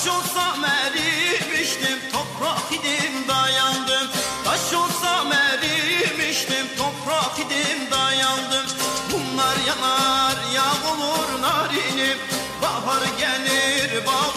Taş olsam erimiştim toprak idim dayandım. Taş olsam erimiştim toprak idim dayandım. Bunlar yanar yağ olur narinim. Bahar gelir bağ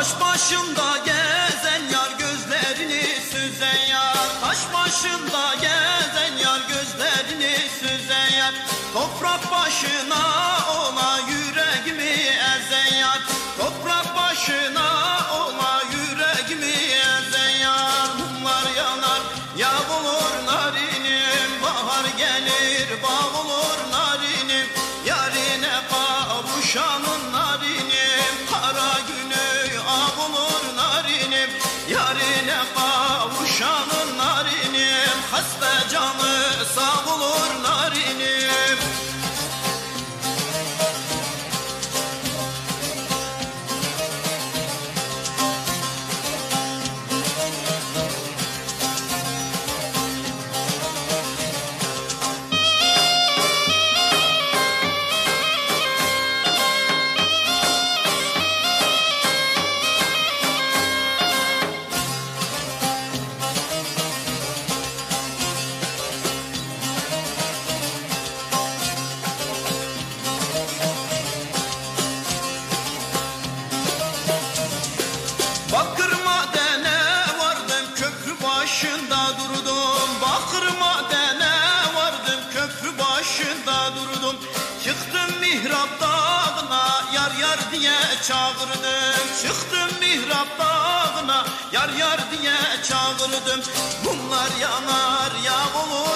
Taş başında gezen yar gözlerini süzen yar. Taş başında gezen yar gözlerini süzen yar. Toprak başına Bakır madene vardım köprü başında durdum. Bakır madene vardım köprü başında durdum. Çıktım mihrap yar yar diye çağırdım. Çıktım mihrap dağına yar yar diye çağırdım. Bunlar yanar yağ olur